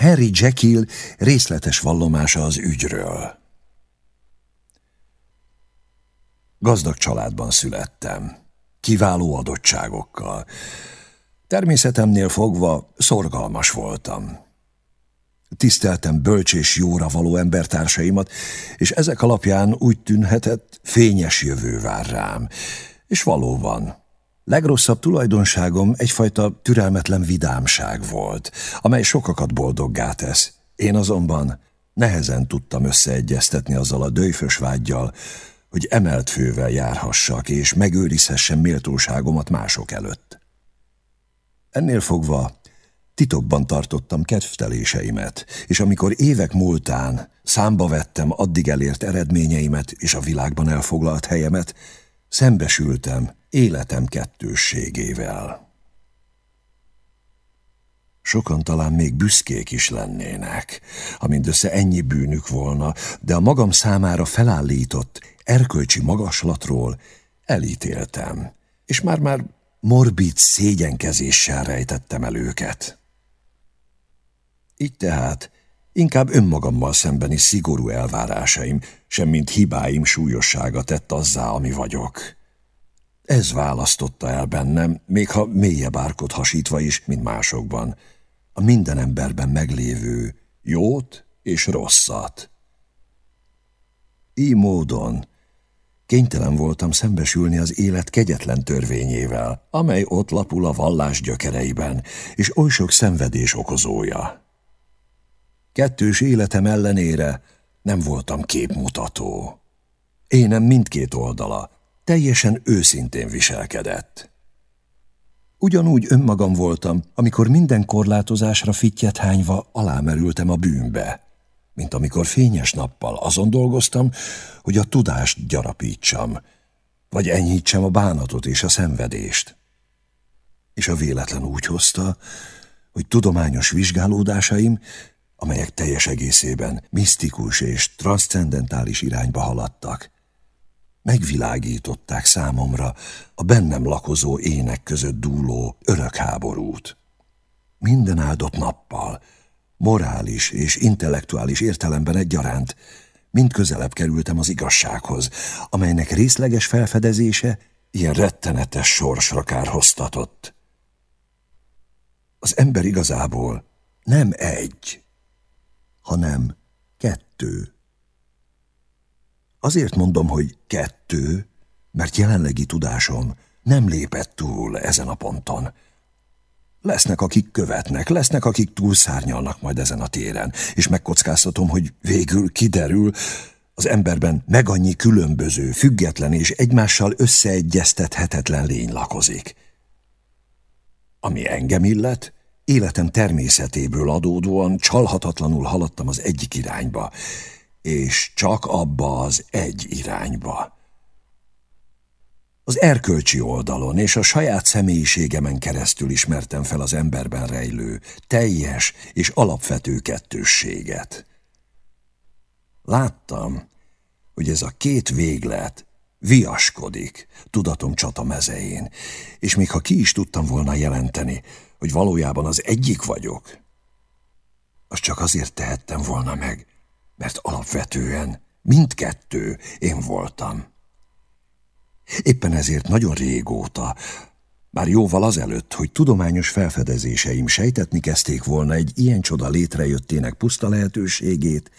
Harry Jekyll részletes vallomása az ügyről. Gazdag családban születtem, kiváló adottságokkal. Természetemnél fogva szorgalmas voltam. Tiszteltem bölcs és jóra való embertársaimat, és ezek alapján úgy tűnhetett, fényes jövő vár rám. És valóban, legrosszabb tulajdonságom egyfajta türelmetlen vidámság volt, amely sokakat boldoggá tesz. Én azonban nehezen tudtam összeegyeztetni azzal a dőfös vágyjal, hogy emelt fővel járhassak, és megőrizhessem méltóságomat mások előtt. Ennél fogva titokban tartottam kedvteléseimet, és amikor évek múltán számba vettem addig elért eredményeimet és a világban elfoglalt helyemet, szembesültem életem kettősségével. Sokan talán még büszkék is lennének, ha mindössze ennyi bűnük volna, de a magam számára felállított, erkölcsi magaslatról elítéltem, és már-már morbid szégyenkezéssel rejtettem el őket. Így tehát inkább önmagammal szembeni szigorú elvárásaim, semmint hibáim súlyossága tett azzá, ami vagyok. Ez választotta el bennem, még ha mélyebb árkot hasítva is, mint másokban, a minden emberben meglévő jót és rosszat. Így módon Kénytelen voltam szembesülni az élet kegyetlen törvényével, amely ott lapul a vallás gyökereiben, és oly sok szenvedés okozója. Kettős életem ellenére nem voltam képmutató. Énem mindkét oldala teljesen őszintén viselkedett. Ugyanúgy önmagam voltam, amikor minden korlátozásra fittyet hányva alámerültem a bűnbe mint amikor fényes nappal azon dolgoztam, hogy a tudást gyarapítsam, vagy enyhítsem a bánatot és a szenvedést. És a véletlen úgy hozta, hogy tudományos vizsgálódásaim, amelyek teljes egészében misztikus és transzcendentális irányba haladtak, megvilágították számomra a bennem lakozó ének között dúló örök háborút. Minden áldott nappal, morális és intellektuális értelemben egyaránt, mind közelebb kerültem az igazsághoz, amelynek részleges felfedezése ilyen rettenetes sorsra kárhoztatott. Az ember igazából nem egy, hanem kettő. Azért mondom, hogy kettő, mert jelenlegi tudásom nem lépett túl ezen a ponton. Lesznek, akik követnek, lesznek, akik túlszárnyalnak majd ezen a téren, és megkockáztatom, hogy végül kiderül, az emberben meg annyi különböző, független és egymással összeegyeztethetetlen lény lakozik. Ami engem illet, életem természetéből adódóan csalhatatlanul haladtam az egyik irányba, és csak abba az egy irányba az erkölcsi oldalon és a saját személyiségemen keresztül ismertem fel az emberben rejlő, teljes és alapvető kettősséget. Láttam, hogy ez a két véglet viaskodik tudatom csata mezeén, és még ha ki is tudtam volna jelenteni, hogy valójában az egyik vagyok, azt csak azért tehettem volna meg, mert alapvetően mindkettő én voltam. Éppen ezért nagyon régóta, már jóval azelőtt, hogy tudományos felfedezéseim sejtetni kezdték volna egy ilyen csoda létrejöttének puszta lehetőségét,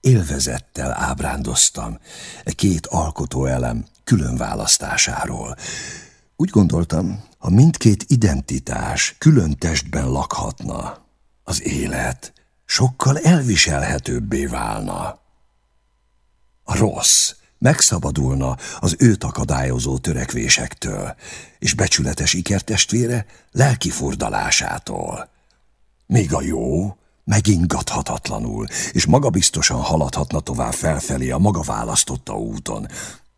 élvezettel ábrándoztam e két alkotóelem külön választásáról. Úgy gondoltam, ha mindkét identitás külön testben lakhatna, az élet sokkal elviselhetőbbé válna. A rossz, megszabadulna az őt akadályozó törekvésektől, és becsületes ikertestvére lelki furdalásától. Míg a jó megingathatatlanul, és magabiztosan haladhatna tovább felfelé a maga választotta úton,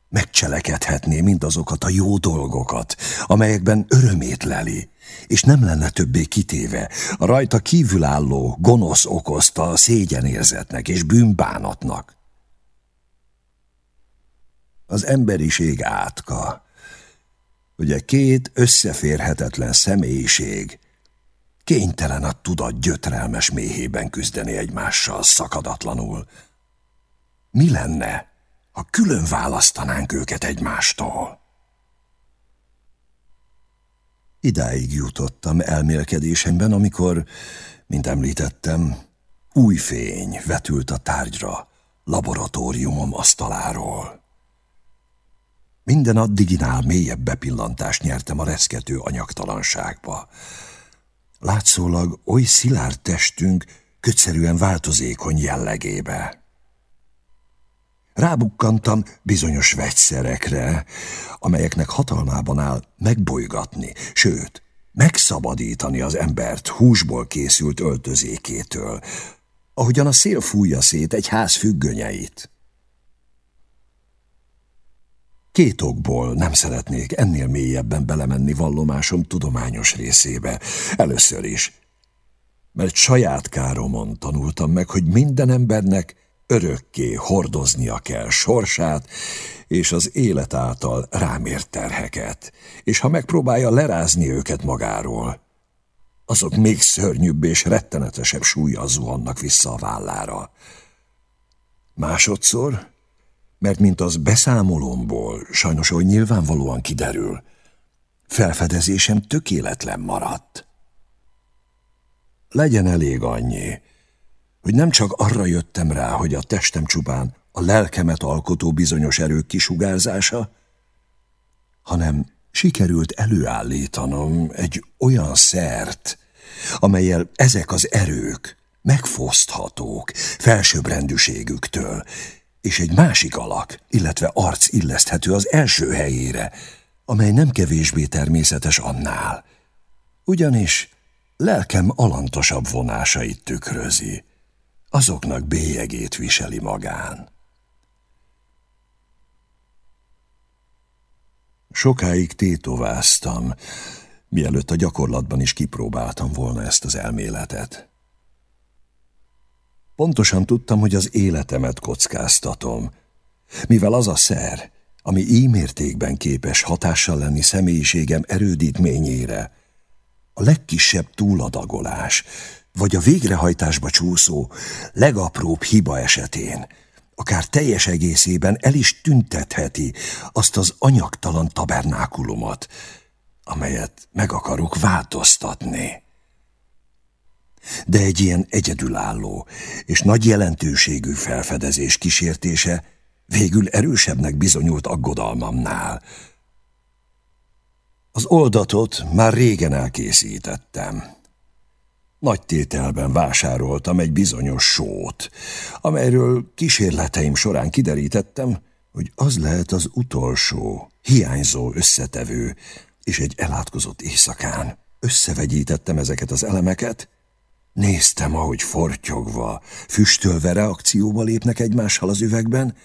megcselekedhetné mindazokat a jó dolgokat, amelyekben örömét leli, és nem lenne többé kitéve a rajta kívülálló, gonosz okozta szégyenérzetnek és bűnbánatnak az emberiség átka. Ugye két összeférhetetlen személyiség kénytelen a tudat gyötrelmes méhében küzdeni egymással szakadatlanul. Mi lenne, ha külön választanánk őket egymástól? Idáig jutottam elmélkedésemben, amikor, mint említettem, új fény vetült a tárgyra laboratóriumom asztaláról. Minden addiginál mélyebb bepillantást nyertem a reszkető anyagtalanságba. Látszólag oly szilárd testünk kötszerűen változékony jellegébe. Rábukkantam bizonyos vegyszerekre, amelyeknek hatalmában áll megbolygatni, sőt, megszabadítani az embert húsból készült öltözékétől, ahogyan a szél fújja szét egy ház függönyeit. Két okból nem szeretnék ennél mélyebben belemenni vallomásom tudományos részébe. Először is, mert saját káromon tanultam meg, hogy minden embernek örökké hordoznia kell sorsát és az élet által rámért terheket, és ha megpróbálja lerázni őket magáról, azok még szörnyűbb és rettenetesebb súlya zuhannak vissza a vállára. Másodszor, mert mint az beszámolomból sajnos hogy nyilvánvalóan kiderül, felfedezésem tökéletlen maradt. Legyen elég annyi, hogy nem csak arra jöttem rá, hogy a testem csupán a lelkemet alkotó bizonyos erők kisugárzása, hanem sikerült előállítanom egy olyan szert, amelyel ezek az erők megfoszthatók felsőbbrendűségüktől, és egy másik alak, illetve arc illeszthető az első helyére, amely nem kevésbé természetes annál. Ugyanis lelkem alantosabb vonásait tükrözi, azoknak bélyegét viseli magán. Sokáig tétováztam, mielőtt a gyakorlatban is kipróbáltam volna ezt az elméletet. Pontosan tudtam, hogy az életemet kockáztatom, mivel az a szer, ami így ímértékben képes hatással lenni személyiségem erődítményére, a legkisebb túladagolás, vagy a végrehajtásba csúszó legapróbb hiba esetén, akár teljes egészében el is tüntetheti azt az anyagtalan tabernákulumot, amelyet meg akarok változtatni. De egy ilyen egyedülálló és nagy jelentőségű felfedezés kísértése végül erősebbnek bizonyult aggodalmamnál. Az oldatot már régen elkészítettem. Nagy tételben vásároltam egy bizonyos sót, amelyről kísérleteim során kiderítettem, hogy az lehet az utolsó, hiányzó összetevő, és egy elátkozott éjszakán összevegyítettem ezeket az elemeket, néztem, ahogy fortyogva, füstölve reakcióba lépnek egymással az üvegben,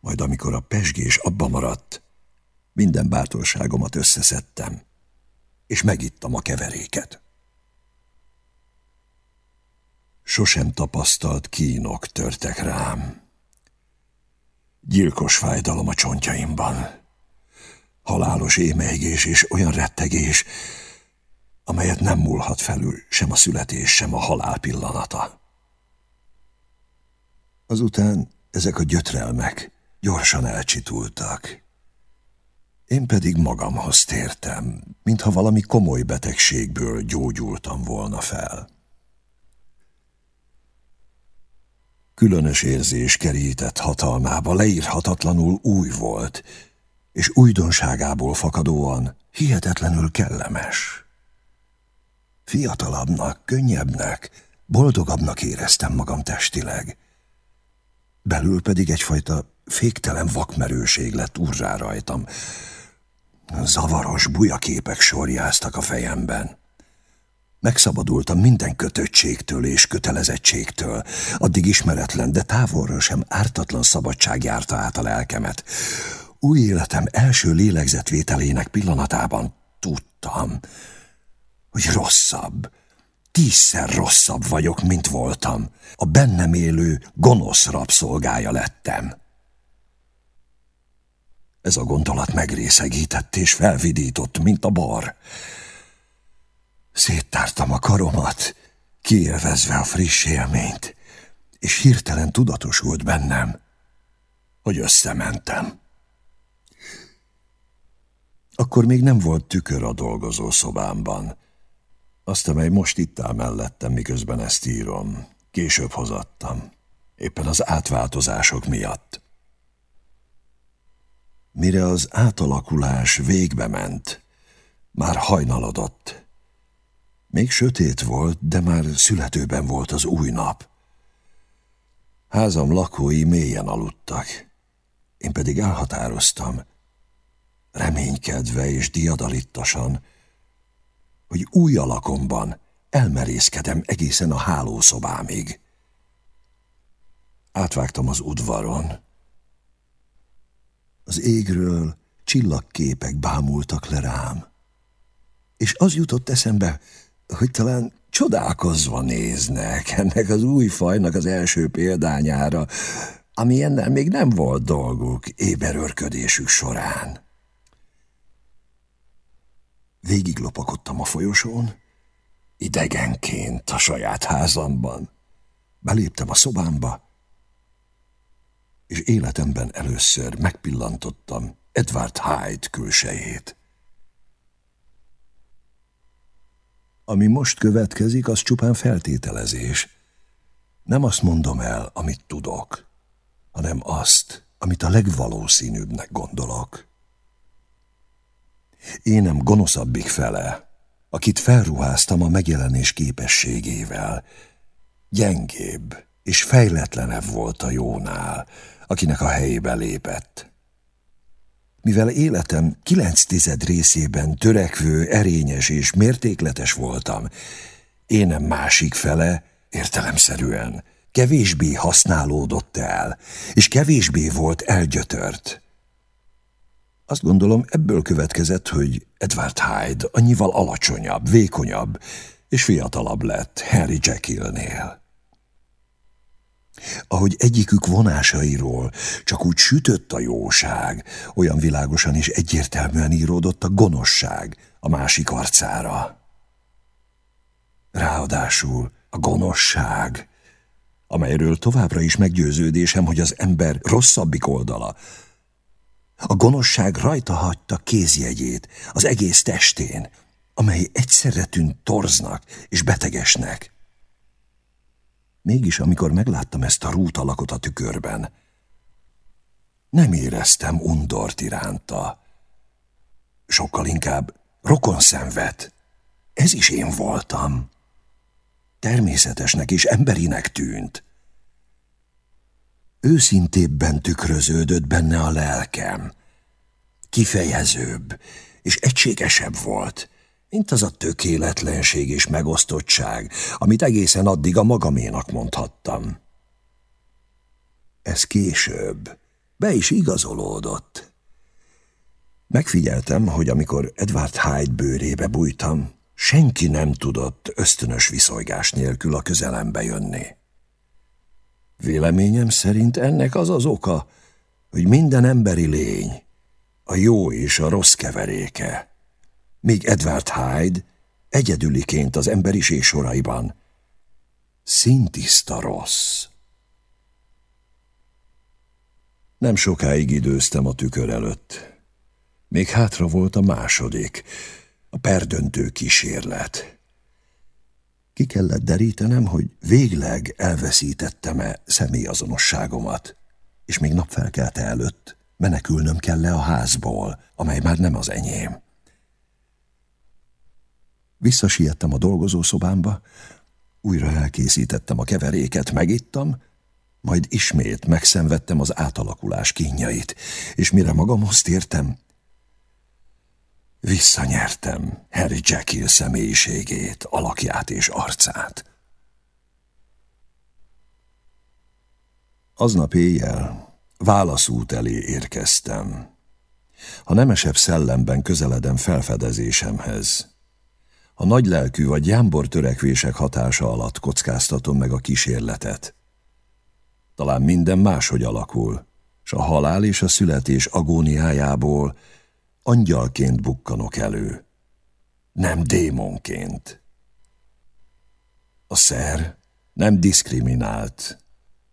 majd amikor a pesgés abba maradt, minden bátorságomat összeszedtem, és megittam a keveréket. Sosem tapasztalt kínok törtek rám. Gyilkos fájdalom a csontjaimban halálos émeigés és olyan rettegés, amelyet nem múlhat felül sem a születés, sem a halál pillanata. Azután ezek a gyötrelmek gyorsan elcsitultak. Én pedig magamhoz tértem, mintha valami komoly betegségből gyógyultam volna fel. Különös érzés kerített hatalmába, leírhatatlanul új volt, és újdonságából fakadóan hihetetlenül kellemes. Fiatalabbnak, könnyebbnek, boldogabbnak éreztem magam testileg. Belül pedig egyfajta féktelen vakmerőség lett urrá rajtam. Zavaros bujaképek sorjáztak a fejemben. Megszabadultam minden kötöttségtől és kötelezettségtől, addig ismeretlen, de távolról sem ártatlan szabadság járta át a lelkemet új életem első lélegzetvételének pillanatában tudtam, hogy rosszabb, tízszer rosszabb vagyok, mint voltam. A bennem élő gonosz rabszolgája lettem. Ez a gondolat megrészegített és felvidított, mint a bar. Széttártam a karomat, kiélvezve a friss élményt, és hirtelen tudatosult bennem, hogy összementem. Akkor még nem volt tükör a dolgozó szobámban. Azt, amely most itt áll mellettem, miközben ezt írom. Később hozattam. Éppen az átváltozások miatt. Mire az átalakulás végbe ment, már hajnalodott. Még sötét volt, de már születőben volt az új nap. Házam lakói mélyen aludtak. Én pedig elhatároztam, reménykedve és diadalittasan, hogy új alakomban elmerészkedem egészen a hálószobámig. Átvágtam az udvaron. Az égről csillagképek bámultak le rám. És az jutott eszembe, hogy talán csodálkozva néznek ennek az új fajnak az első példányára, ami ennél még nem volt dolguk éberörködésük során. Végig lopakodtam a folyosón, idegenként a saját házamban. Beléptem a szobámba, és életemben először megpillantottam Edward Hyde külsejét. Ami most következik, az csupán feltételezés. Nem azt mondom el, amit tudok, hanem azt, amit a legvalószínűbbnek gondolok. Énem gonoszabbik fele, akit felruháztam a megjelenés képességével. Gyengébb és fejletlenebb volt a jónál, akinek a helyébe lépett. Mivel életem kilenc tized részében törekvő, erényes és mértékletes voltam, énem másik fele, értelemszerűen, kevésbé használódott el, és kevésbé volt elgyötört. Azt gondolom, ebből következett, hogy Edward Hyde annyival alacsonyabb, vékonyabb és fiatalabb lett Harry Jekyllnél. Ahogy egyikük vonásairól csak úgy sütött a jóság, olyan világosan és egyértelműen íródott a gonoszság a másik arcára. Ráadásul a gonoszság, amelyről továbbra is meggyőződésem, hogy az ember rosszabbik oldala, a gonoszság rajta hagyta kézjegyét az egész testén, amely egyszerre tűnt torznak és betegesnek. Mégis, amikor megláttam ezt a rút alakot a tükörben, nem éreztem undort iránta. Sokkal inkább rokon szenved. Ez is én voltam. Természetesnek és emberinek tűnt. Őszintébben tükröződött benne a lelkem. Kifejezőbb és egységesebb volt, mint az a tökéletlenség és megosztottság, amit egészen addig a magaménak mondhattam. Ez később be is igazolódott. Megfigyeltem, hogy amikor Edward Hyde bőrébe bújtam, senki nem tudott ösztönös viszolygás nélkül a közelembe jönni. Véleményem szerint ennek az az oka, hogy minden emberi lény a jó és a rossz keveréke, míg Edward Hyde egyedüliként az emberiség soraiban szintiszta rossz. Nem sokáig időztem a tükör előtt. Még hátra volt a második, a perdöntő kísérlet. Ki kellett derítenem, hogy végleg elveszítettem-e személyazonosságomat, és még napfelkelte előtt menekülnöm kell le a házból, amely már nem az enyém. Visszasiettem a dolgozószobámba, újra elkészítettem a keveréket, megittam, majd ismét megszenvedtem az átalakulás kínjait, és mire magamhoz tértem, visszanyertem Harry Jekyll személyiségét, alakját és arcát. Aznap éjjel válaszút elé érkeztem. Ha nemesebb szellemben közeledem felfedezésemhez, a nagylelkű vagy jámbor törekvések hatása alatt kockáztatom meg a kísérletet. Talán minden máshogy alakul, s a halál és a születés agóniájából angyalként bukkanok elő. Nem démonként, A szer nem diszkriminált.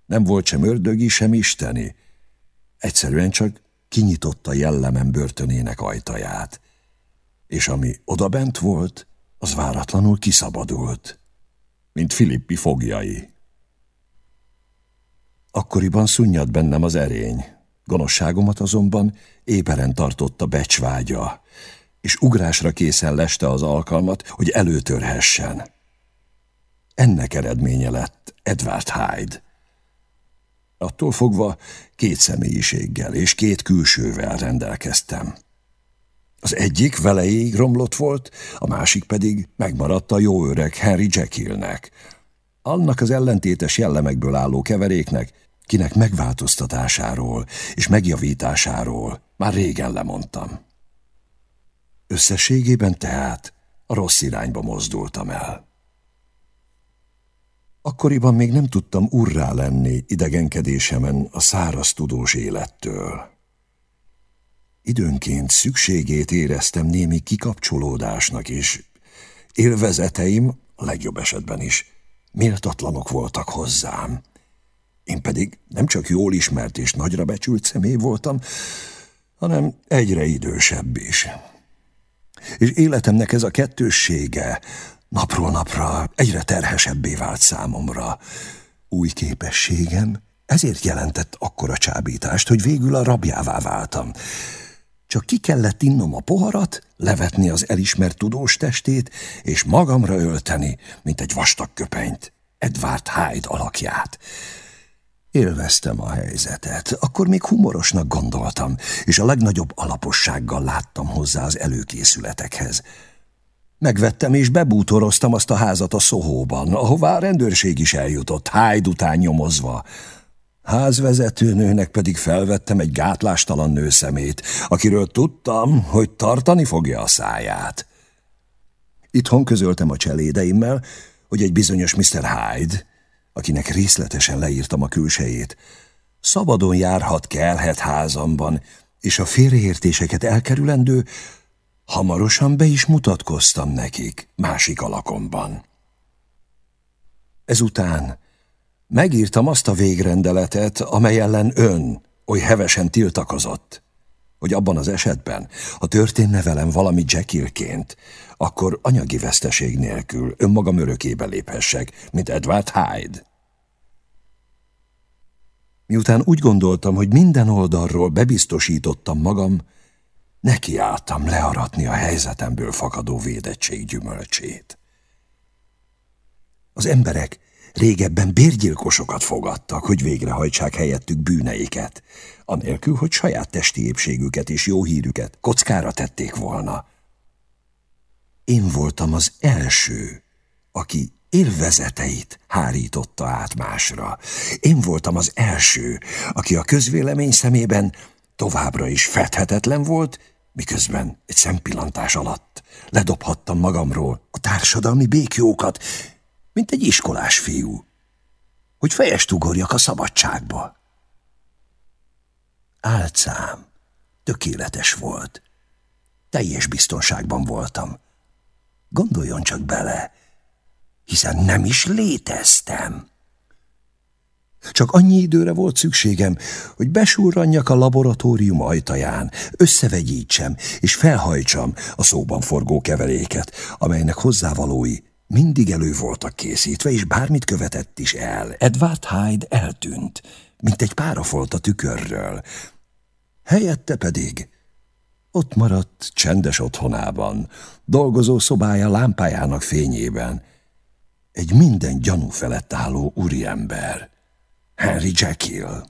Nem volt sem ördögi, sem isteni. Egyszerűen csak kinyitotta jellemen börtönének ajtaját. És ami odabent volt, az váratlanul kiszabadult, mint Filippi fogjai. Akkoriban szunnyad bennem az erény, gonoszságomat azonban éberen tartotta becsvágya, és ugrásra készen leste az alkalmat, hogy előtörhessen. Ennek eredménye lett Edward Hyde. Attól fogva két személyiséggel és két külsővel rendelkeztem. Az egyik veleig romlott volt, a másik pedig megmaradt a jó öreg Henry Jekyllnek. Annak az ellentétes jellemekből álló keveréknek, kinek megváltoztatásáról és megjavításáról már régen lemondtam. Összességében tehát a rossz irányba mozdultam el. Akkoriban még nem tudtam urrá lenni idegenkedésemen a száraz tudós élettől. Időnként szükségét éreztem némi kikapcsolódásnak is. Élvezeteim, legjobb esetben is, méltatlanok voltak hozzám. Én pedig nem csak jól ismert és nagyra becsült személy voltam, hanem egyre idősebb is. És életemnek ez a kettőssége napról napra egyre terhesebbé vált számomra. Új képességem ezért jelentett akkora csábítást, hogy végül a rabjává váltam. Csak ki kellett innom a poharat, levetni az elismert tudós testét, és magamra ölteni, mint egy vastag köpenyt, Edward Hyde alakját. Élveztem a helyzetet, akkor még humorosnak gondoltam, és a legnagyobb alapossággal láttam hozzá az előkészületekhez. Megvettem és bebútoroztam azt a házat a Szohóban, ahová a rendőrség is eljutott, Hyde után nyomozva. Házvezetőnőnek pedig felvettem egy gátlástalan nőszemét, akiről tudtam, hogy tartani fogja a száját. Itthon közöltem a cselédeimmel, hogy egy bizonyos Mr. Hyde, akinek részletesen leírtam a külsejét, szabadon járhat, kelhet házamban, és a félreértéseket elkerülendő, hamarosan be is mutatkoztam nekik másik alakomban. Ezután Megírtam azt a végrendeletet, amely ellen ön oly hevesen tiltakozott, hogy abban az esetben, ha történne velem valami Jekyllként, akkor anyagi veszteség nélkül önmagam örökébe léphessek, mint Edward Hyde. Miután úgy gondoltam, hogy minden oldalról bebiztosítottam magam, nekiálltam learatni a helyzetemből fakadó védettség gyümölcsét. Az emberek Régebben bérgyilkosokat fogadtak, hogy végrehajtsák helyettük bűneiket, anélkül, hogy saját testi épségüket és jó hírüket kockára tették volna. Én voltam az első, aki élvezeteit hárította át másra. Én voltam az első, aki a közvélemény szemében továbbra is fedhetetlen volt, miközben egy szempillantás alatt ledobhattam magamról a társadalmi békjókat, mint egy iskolás fiú, hogy fejest ugorjak a szabadságba. Álcám tökéletes volt. Teljes biztonságban voltam. Gondoljon csak bele, hiszen nem is léteztem. Csak annyi időre volt szükségem, hogy besurranjak a laboratórium ajtaján, összevegyítsem és felhajtsam a szóban forgó keveréket, amelynek hozzávalói mindig elő voltak készítve, és bármit követett is el. Edward Hyde eltűnt, mint egy párafolt a tükörről. Helyette pedig ott maradt csendes otthonában, dolgozó szobája lámpájának fényében. Egy minden gyanú felett álló úriember, Henry Jekyll.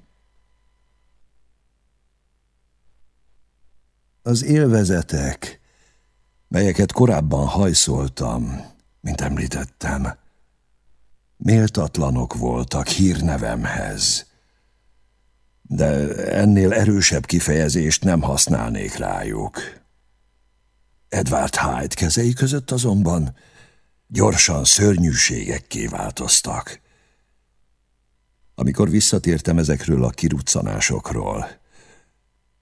Az élvezetek, melyeket korábban hajszoltam, mint említettem. Méltatlanok voltak hírnevemhez, de ennél erősebb kifejezést nem használnék rájuk. Edward Hyde kezei között azonban gyorsan szörnyűségekké változtak. Amikor visszatértem ezekről a kiruccanásokról,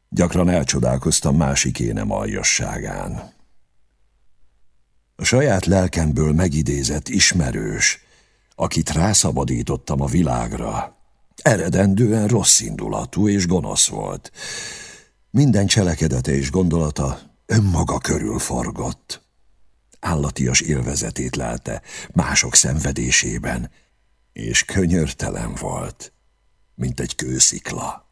gyakran elcsodálkoztam másik énem aljasságán. A saját lelkemből megidézett ismerős, akit rászabadítottam a világra, eredendően rossz indulatú és gonosz volt. Minden cselekedete és gondolata önmaga körül forgott. Állatias élvezetét lelte mások szenvedésében, és könyörtelen volt, mint egy kőszikla.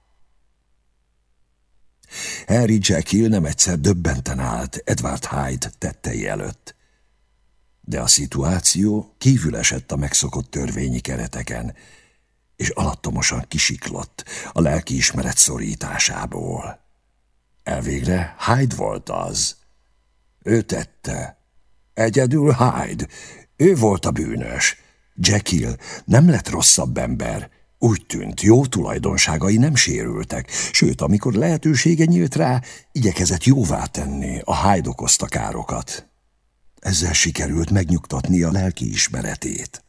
Harry Jekyll nem egyszer döbbenten állt Edward Hyde tettei előtt. De a szituáció kívül esett a megszokott törvényi kereteken, és alattomosan kisiklott a lelkiismeret szorításából. Elvégre Hyde volt az. Ő tette. Egyedül Hyde. Ő volt a bűnös. Jekyll nem lett rosszabb ember, úgy tűnt, jó tulajdonságai nem sérültek, sőt, amikor lehetősége nyílt rá, igyekezett jóvá tenni a Hyde okozta károkat. Ezzel sikerült megnyugtatni a lelki ismeretét.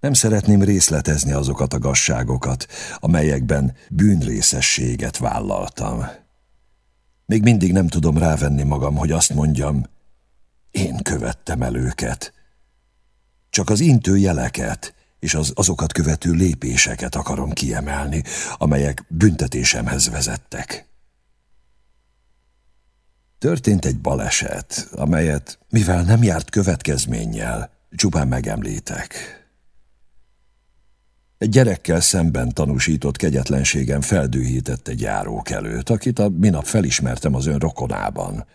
Nem szeretném részletezni azokat a gazságokat, amelyekben bűnrészességet vállaltam. Még mindig nem tudom rávenni magam, hogy azt mondjam, én követtem el őket. Csak az intő jeleket, és az azokat követő lépéseket akarom kiemelni, amelyek büntetésemhez vezettek. Történt egy baleset, amelyet, mivel nem járt következménnyel, csupán megemlítek. Egy gyerekkel szemben tanúsított kegyetlenségem feldühített egy járókelőt, akit a minap felismertem az ön rokonában.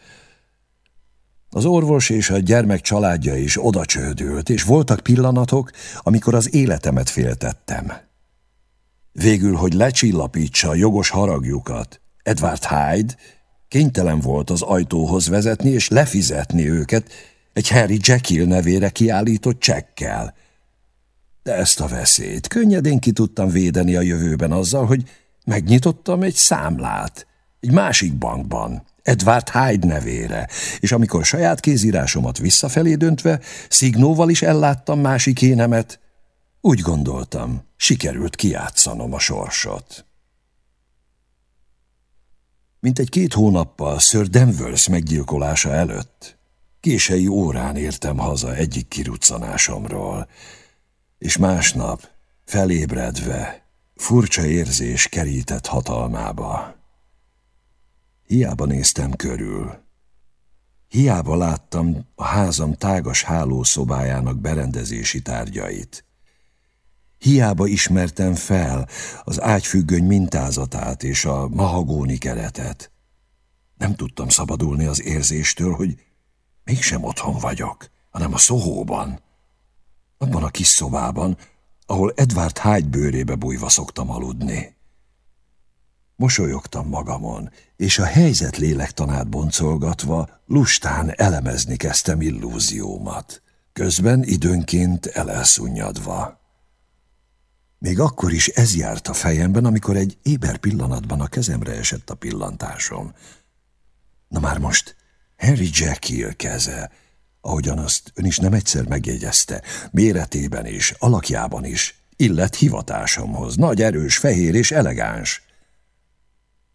Az orvos és a gyermek családja is odacsődült, és voltak pillanatok, amikor az életemet féltettem. Végül, hogy lecsillapítsa a jogos haragjukat, Edward Hyde kénytelen volt az ajtóhoz vezetni és lefizetni őket egy Harry Jekyll nevére kiállított csekkel. De ezt a veszélyt könnyedén ki tudtam védeni a jövőben azzal, hogy megnyitottam egy számlát, egy másik bankban, Edward Hyde nevére, és amikor saját kézírásomat visszafelé döntve, szignóval is elláttam másik énemet, úgy gondoltam, sikerült kiátszanom a sorsot. Mint egy két hónappal Sir Danvers meggyilkolása előtt, kései órán értem haza egyik kiruccanásomról, és másnap, felébredve, furcsa érzés kerített hatalmába. Hiába néztem körül. Hiába láttam a házam tágas hálószobájának berendezési tárgyait. Hiába ismertem fel az ágyfüggöny mintázatát és a mahagóni keretet. Nem tudtam szabadulni az érzéstől, hogy mégsem otthon vagyok, hanem a szohóban. Abban a kis szobában, ahol Edward Hyde bőrébe bújva szoktam aludni. Mosolyogtam magamon, és a helyzet lélektanát boncolgatva lustán elemezni kezdtem illúziómat, közben időnként elelszunnyadva. Még akkor is ez járt a fejemben, amikor egy éber pillanatban a kezemre esett a pillantásom. Na már most Harry Jekyll keze, ahogyan azt ön is nem egyszer megjegyezte, méretében is, alakjában is, illet hivatásomhoz, nagy, erős, fehér és elegáns.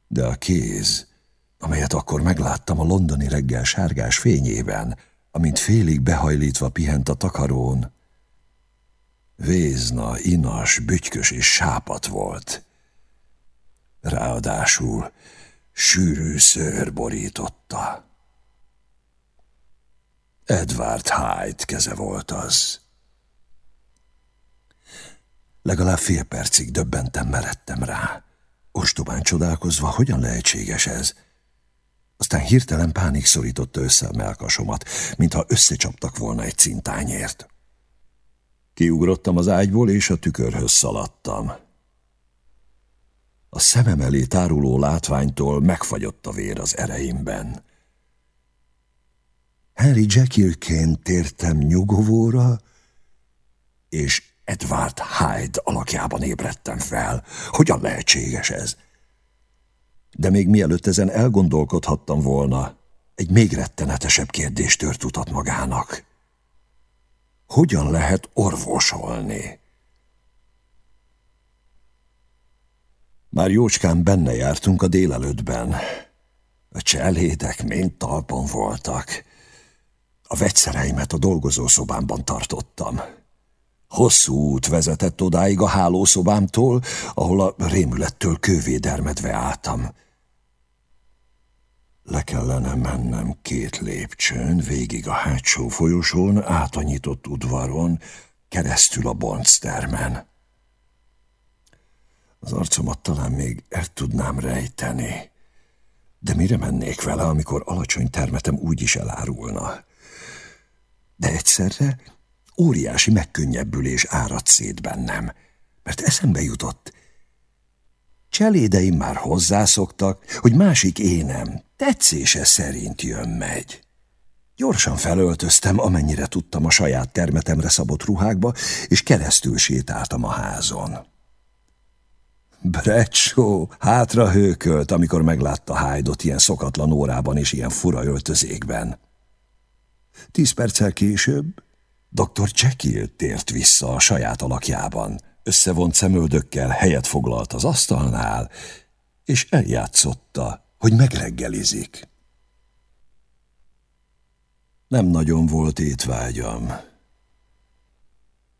De a kéz, amelyet akkor megláttam a londoni reggel sárgás fényében, amint félig behajlítva pihent a takarón, vézna, inas, bütykös és sápat volt. Ráadásul sűrű szőr borította. Edward Hyde keze volt az. Legalább fél percig döbbentem meredtem rá. Ostobán csodálkozva, hogyan lehetséges ez? Aztán hirtelen pánik szorította össze a melkasomat, mintha összecsaptak volna egy cintányért. Kiugrottam az ágyból, és a tükörhöz szaladtam. A szemem elé táruló látványtól megfagyott a vér az ereimben. Harry Jekyllként tértem nyugovóra, és Edward Hyde alakjában ébredtem fel. Hogyan lehetséges ez? De még mielőtt ezen elgondolkodhattam volna, egy még rettenetesebb kérdést tört utat magának. Hogyan lehet orvosolni? Már jócskán benne jártunk a délelőttben. A cselédek mind talpon voltak. A vegyszereimet a dolgozószobámban tartottam. Hosszú út vezetett odáig a hálószobámtól, ahol a rémülettől kővédermedve álltam. Le kellene mennem két lépcsőn, végig a hátsó folyosón, át a nyitott udvaron, keresztül a bonctermen. Az arcomat talán még el tudnám rejteni. De mire mennék vele, amikor alacsony termetem úgy is elárulna? De egyszerre óriási megkönnyebbülés árad szét bennem, mert eszembe jutott. Cselédeim már hozzászoktak, hogy másik énem tetszése szerint jön-megy. Gyorsan felöltöztem, amennyire tudtam a saját termetemre szabott ruhákba, és keresztül sétáltam a házon. Brecsó hátra hőkölt, amikor meglátta Hyde-ot ilyen szokatlan órában és ilyen fura öltözékben. Tíz perccel később dr. Jekyll tért vissza a saját alakjában. Összevont szemöldökkel helyet foglalt az asztalnál, és eljátszotta, hogy megreggelizik. Nem nagyon volt étvágyam.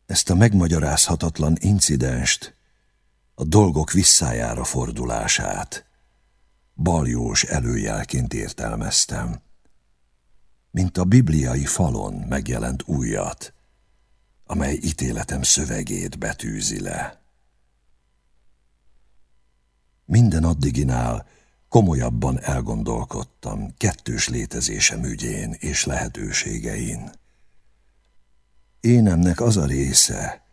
Ezt a megmagyarázhatatlan incidenst a dolgok visszájára fordulását baljós előjelként értelmeztem, mint a bibliai falon megjelent újat, amely ítéletem szövegét betűzi le. Minden addiginál komolyabban elgondolkodtam kettős létezésem ügyén és lehetőségein. Énemnek az a része,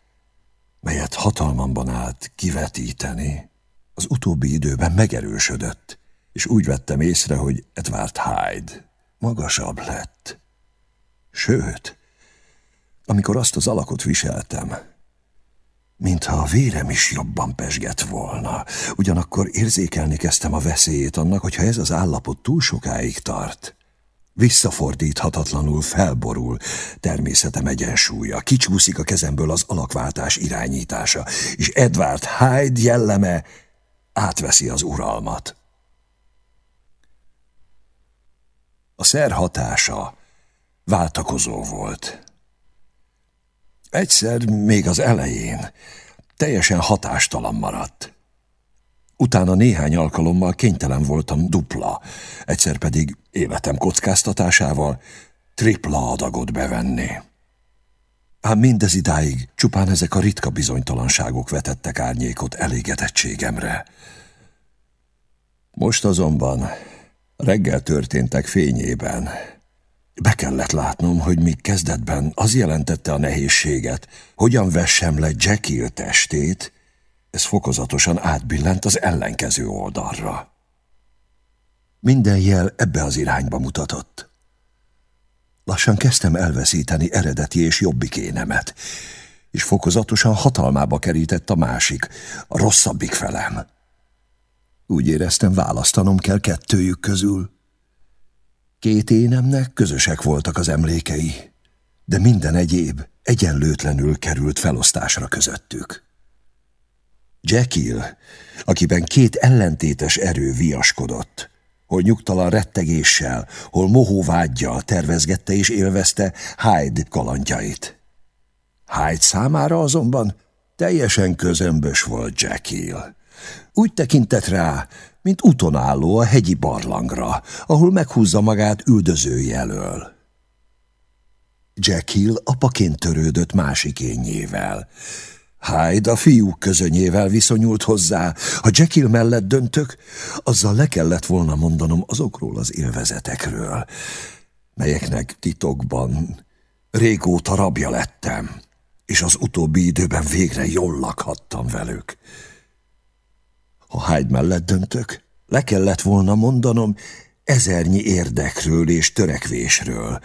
melyet hatalmamban állt kivetíteni, az utóbbi időben megerősödött, és úgy vettem észre, hogy Edward Hyde magasabb lett. Sőt, amikor azt az alakot viseltem, mintha a vérem is jobban pesgett volna, ugyanakkor érzékelni kezdtem a veszélyét annak, hogyha ez az állapot túl sokáig tart, Visszafordíthatatlanul felborul természetem egyensúlya, kicsúszik a kezemből az alakváltás irányítása, és Edward Hyde jelleme átveszi az uralmat. A szer hatása váltakozó volt. Egyszer, még az elején, teljesen hatástalan maradt. Utána néhány alkalommal kénytelen voltam dupla, egyszer pedig életem kockáztatásával tripla adagot bevenni. Ám mindez idáig csupán ezek a ritka bizonytalanságok vetettek árnyékot elégedettségemre. Most azonban reggel történtek fényében. Be kellett látnom, hogy míg kezdetben az jelentette a nehézséget, hogyan vessem le Jekyll testét, ez fokozatosan átbillent az ellenkező oldalra. Minden jel ebbe az irányba mutatott. Lassan kezdtem elveszíteni eredeti és jobbik énemet, és fokozatosan hatalmába kerített a másik, a rosszabbik felem. Úgy éreztem, választanom kell kettőjük közül. Két énemnek közösek voltak az emlékei, de minden egyéb egyenlőtlenül került felosztásra közöttük. Jekyll, akiben két ellentétes erő viaskodott, hol nyugtalan rettegéssel, hol mohóvágyjal tervezgette és élvezte Hyde kalandjait. Hyde számára azonban teljesen közömbös volt Jekyll. Úgy tekintett rá, mint utonálló a hegyi barlangra, ahol meghúzza magát üldözői elől. Jekyll apaként törődött másik énjével, Hyde a fiúk közönyével viszonyult hozzá. Ha Jekyll mellett döntök, azzal le kellett volna mondanom azokról az élvezetekről, melyeknek titokban régóta rabja lettem, és az utóbbi időben végre jól lakhattam velük. Ha Hyde mellett döntök, le kellett volna mondanom ezernyi érdekről és törekvésről,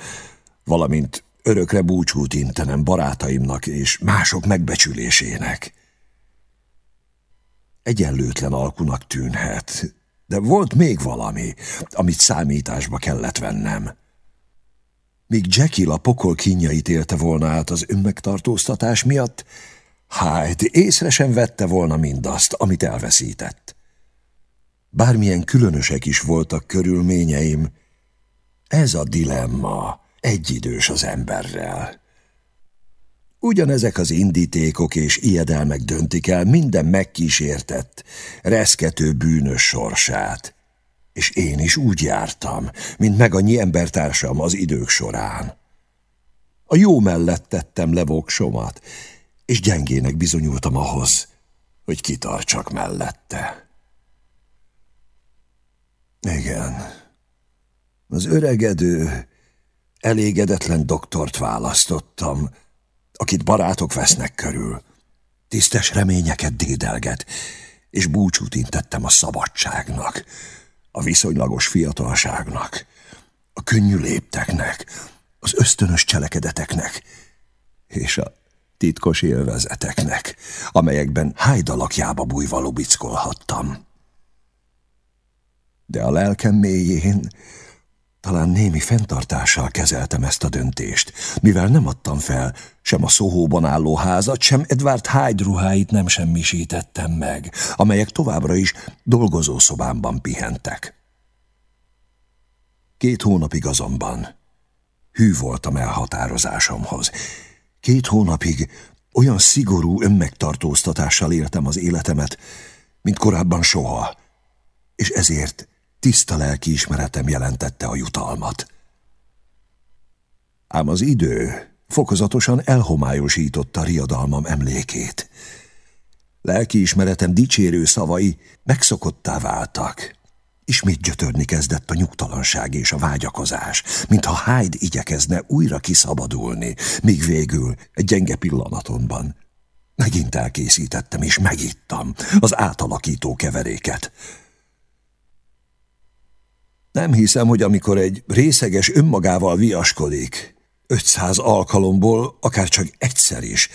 valamint örökre búcsút intenem barátaimnak és mások megbecsülésének. Egyenlőtlen alkunak tűnhet, de volt még valami, amit számításba kellett vennem. Míg Jekyll a pokol kínjait élte volna át az önmegtartóztatás miatt, Hyde észre sem vette volna mindazt, amit elveszített. Bármilyen különösek is voltak körülményeim, ez a dilemma, egyidős az emberrel. Ugyanezek az indítékok és ijedelmek döntik el minden megkísértett, reszkető bűnös sorsát. És én is úgy jártam, mint meg annyi embertársam az idők során. A jó mellett tettem le voksomat, és gyengének bizonyultam ahhoz, hogy kitartsak mellette. Igen, az öregedő, elégedetlen doktort választottam, akit barátok vesznek körül. Tisztes reményeket dédelget, és búcsút intettem a szabadságnak, a viszonylagos fiatalságnak, a könnyű lépteknek, az ösztönös cselekedeteknek, és a titkos élvezeteknek, amelyekben hájdalakjába bújva lubickolhattam. De a lelkem mélyén talán némi fenntartással kezeltem ezt a döntést, mivel nem adtam fel, sem a szóhóban álló házat, sem Edward Hyde ruháit nem semmisítettem meg, amelyek továbbra is dolgozószobámban pihentek. Két hónapig azonban hű voltam elhatározásomhoz. Két hónapig olyan szigorú önmegtartóztatással éltem az életemet, mint korábban soha, és ezért tiszta lelkiismeretem jelentette a jutalmat. Ám az idő fokozatosan elhomályosította riadalmam emlékét. Lelkiismeretem dicsérő szavai megszokottá váltak. Ismét gyötörni kezdett a nyugtalanság és a vágyakozás, mintha Hyde igyekezne újra kiszabadulni, míg végül egy gyenge pillanatomban megint elkészítettem és megittam az átalakító keveréket. Nem hiszem, hogy amikor egy részeges önmagával viaskodik, 500 alkalomból akár csak egyszer is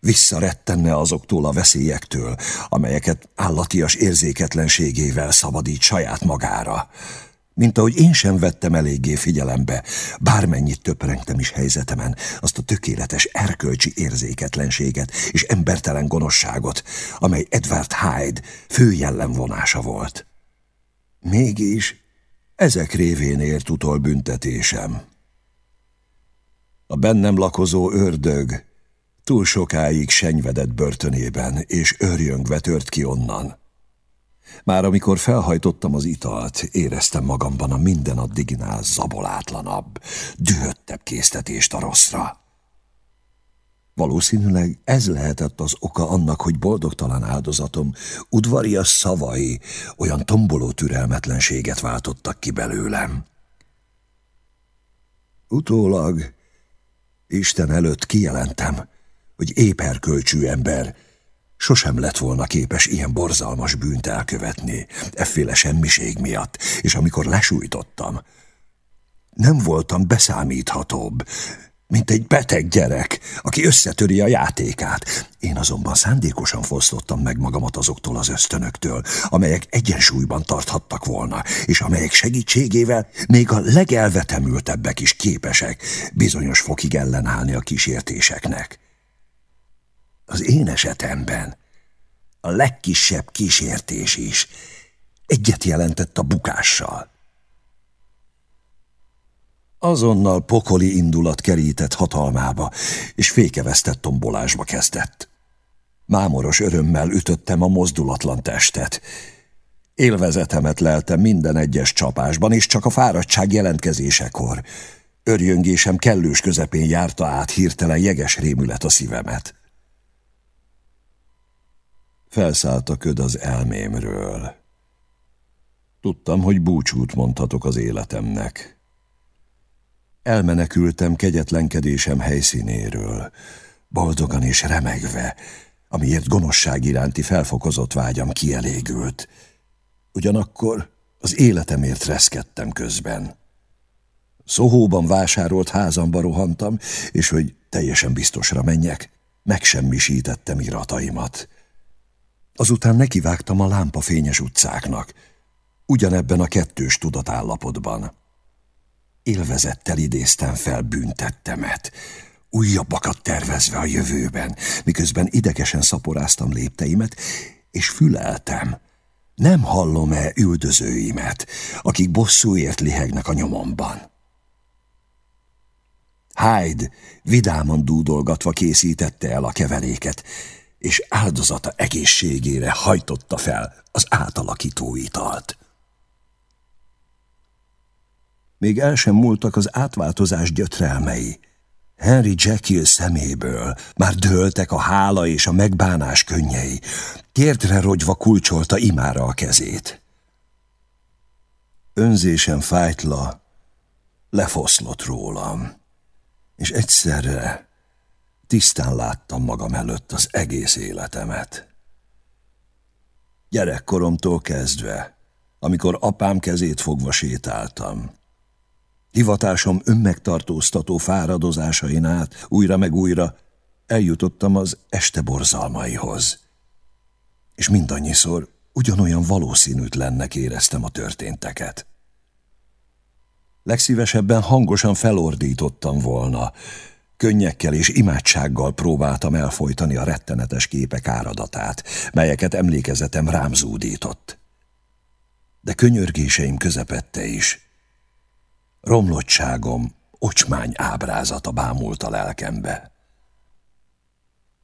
visszarettenne azoktól a veszélyektől, amelyeket állatias érzéketlenségével szabadít saját magára. Mint ahogy én sem vettem eléggé figyelembe, bármennyit töprengtem is helyzetemen, azt a tökéletes erkölcsi érzéketlenséget és embertelen gonoszságot, amely Edward Hyde fő jellemvonása volt. Mégis ezek révén ért utol büntetésem. A bennem lakozó ördög túl sokáig senyvedett börtönében, és örjöngve tört ki onnan. Már amikor felhajtottam az italt, éreztem magamban a minden addiginál zabolátlanabb, dühöttebb késztetést a rosszra. Valószínűleg ez lehetett az oka annak, hogy boldogtalan áldozatom udvarias szavai olyan tomboló türelmetlenséget váltottak ki belőlem. Utólag Isten előtt kijelentem, hogy éperkölcsű ember sosem lett volna képes ilyen borzalmas bűnt elkövetni, efféle semmiség miatt, és amikor lesújtottam, nem voltam beszámíthatóbb, mint egy beteg gyerek, aki összetöri a játékát. Én azonban szándékosan fosztottam meg magamat azoktól az ösztönöktől, amelyek egyensúlyban tarthattak volna, és amelyek segítségével még a legelvetemültebbek is képesek bizonyos fokig ellenállni a kísértéseknek. Az én esetemben a legkisebb kísértés is egyet jelentett a bukással. Azonnal pokoli indulat kerített hatalmába, és fékevesztett tombolásba kezdett. Mámoros örömmel ütöttem a mozdulatlan testet. Élvezetemet leltem minden egyes csapásban, és csak a fáradtság jelentkezésekor. Örjöngésem kellős közepén járta át hirtelen jeges rémület a szívemet. Felszállt a köd az elmémről. Tudtam, hogy búcsút mondhatok az életemnek. Elmenekültem kegyetlenkedésem helyszínéről, boldogan és remegve, amiért gonoszság iránti felfokozott vágyam kielégült. Ugyanakkor az életemért reszkedtem közben. Szóhóban vásárolt házamba rohantam, és hogy teljesen biztosra menjek, megsemmisítettem irataimat. Azután nekivágtam a lámpafényes utcáknak, ugyanebben a kettős tudatállapotban. Élvezettel idéztem fel büntettemet, újabbakat tervezve a jövőben, miközben idegesen szaporáztam lépteimet, és füleltem. Nem hallom-e üldözőimet, akik bosszúért lihegnek a nyomomban? Hyde vidáman dúdolgatva készítette el a keveréket, és áldozata egészségére hajtotta fel az átalakító italt. Még el sem múltak az átváltozás gyötrelmei. Henry Jekyll szeméből már dőltek a hála és a megbánás könnyei. Térdre rogyva kulcsolta imára a kezét. Önzésen fájtla lefoszlott rólam, és egyszerre tisztán láttam magam előtt az egész életemet. Gyerekkoromtól kezdve, amikor apám kezét fogva sétáltam, hivatásom önmegtartóztató fáradozásain át, újra meg újra eljutottam az este borzalmaihoz. És mindannyiszor ugyanolyan valószínűtlennek éreztem a történteket. Legszívesebben hangosan felordítottam volna, könnyekkel és imádsággal próbáltam elfolytani a rettenetes képek áradatát, melyeket emlékezetem rám zúdított. De könyörgéseim közepette is. Romlottságom, ocsmány ábrázata bámult a lelkembe.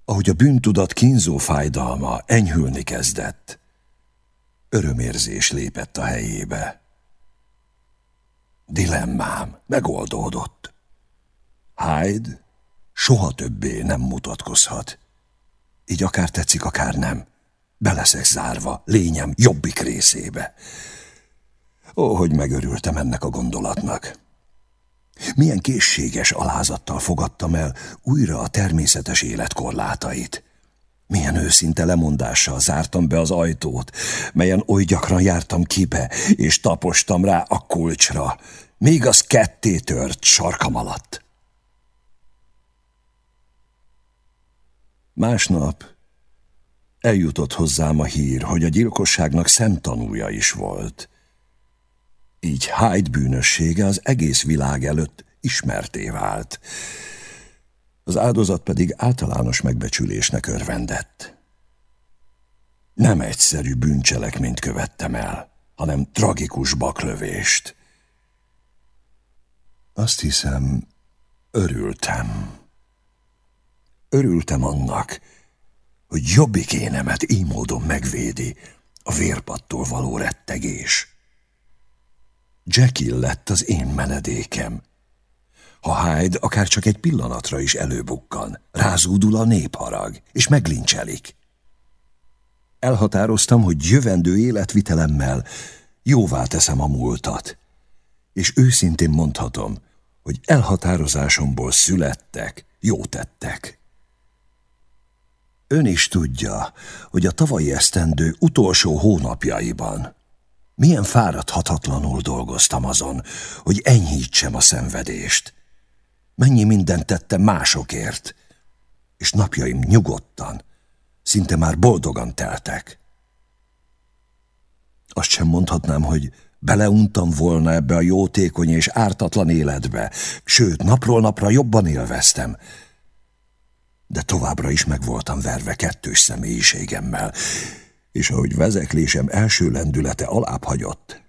Ahogy a bűntudat kínzó fájdalma enyhülni kezdett, örömérzés lépett a helyébe. Dilemmám megoldódott. Hyde soha többé nem mutatkozhat. Így akár tetszik, akár nem. Beleszek zárva, lényem jobbik részébe. Ó, hogy megörültem ennek a gondolatnak. Milyen készséges alázattal fogadtam el újra a természetes élet korlátait. Milyen őszinte lemondással zártam be az ajtót, melyen oly gyakran jártam kibe, és tapostam rá a kulcsra, míg az ketté tört sarkam alatt. Másnap eljutott hozzám a hír, hogy a gyilkosságnak szemtanúja is volt. Így Hyde bűnössége az egész világ előtt ismerté vált. Az áldozat pedig általános megbecsülésnek örvendett. Nem egyszerű bűncselekményt követtem el, hanem tragikus baklövést. Azt hiszem, örültem. Örültem annak, hogy jobbik énemet így módon megvédi a vérpattól való rettegés. Jekyll lett az én menedékem. Ha Hyde akár csak egy pillanatra is előbukkan, rázúdul a népharag, és meglincselik. Elhatároztam, hogy jövendő életvitelemmel jóvá teszem a múltat, és őszintén mondhatom, hogy elhatározásomból születtek, jó tettek. Ön is tudja, hogy a tavalyi esztendő utolsó hónapjaiban milyen fáradhatatlanul dolgoztam azon, hogy enyhítsem a szenvedést. Mennyi mindent tettem másokért, és napjaim nyugodtan, szinte már boldogan teltek. Azt sem mondhatnám, hogy beleuntam volna ebbe a jótékony és ártatlan életbe, sőt, napról napra jobban élveztem, de továbbra is meg voltam verve kettős személyiségemmel, és ahogy vezeklésem első lendülete alább hagyott,